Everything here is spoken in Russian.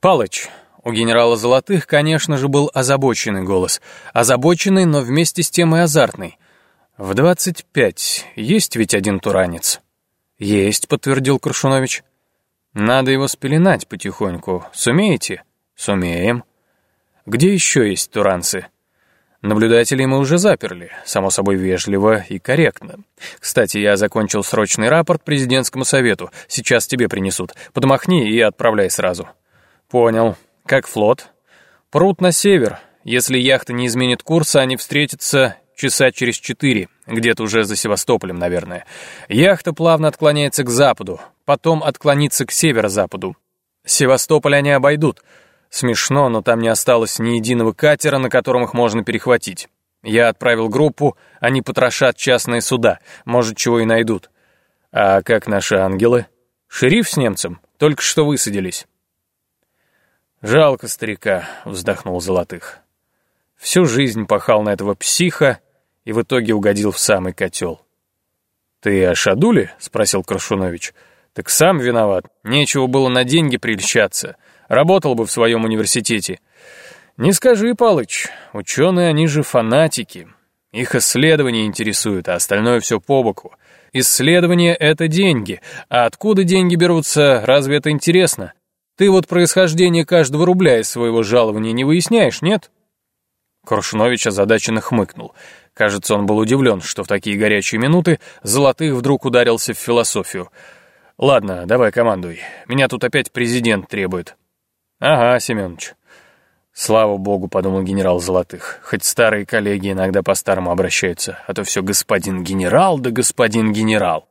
Палыч, у генерала Золотых, конечно же, был озабоченный голос. Озабоченный, но вместе с тем и азартный. В двадцать пять есть ведь один туранец? Есть, подтвердил Крушунович. Надо его спеленать потихоньку. Сумеете? Сумеем. Где еще есть туранцы? Наблюдателей мы уже заперли, само собой вежливо и корректно. Кстати, я закончил срочный рапорт президентскому совету. Сейчас тебе принесут. Подмахни и отправляй сразу. Понял. Как флот? Прут на север. Если яхта не изменит курса, они встретятся часа через четыре, где-то уже за Севастополем, наверное. Яхта плавно отклоняется к западу, потом отклонится к северо-западу. Севастополь они обойдут — Смешно, но там не осталось ни единого катера, на котором их можно перехватить. Я отправил группу, они потрошат частные суда, может, чего и найдут. А как наши ангелы? Шериф с немцем только что высадились. «Жалко старика», — вздохнул Золотых. Всю жизнь пахал на этого психа и в итоге угодил в самый котел. «Ты о Шадуле?» — спросил Крашунович. «Так сам виноват. Нечего было на деньги прельщаться. Работал бы в своем университете. Не скажи, Палыч, ученые, они же фанатики. Их исследования интересуют, а остальное все по боку. Исследования — это деньги. А откуда деньги берутся, разве это интересно? Ты вот происхождение каждого рубля из своего жалования не выясняешь, нет? Крушнович озадаченно хмыкнул. Кажется, он был удивлен, что в такие горячие минуты Золотых вдруг ударился в философию. «Ладно, давай командуй. Меня тут опять президент требует». «Ага, Семенович». «Слава богу», — подумал генерал Золотых, «хоть старые коллеги иногда по-старому обращаются, а то все господин генерал да господин генерал».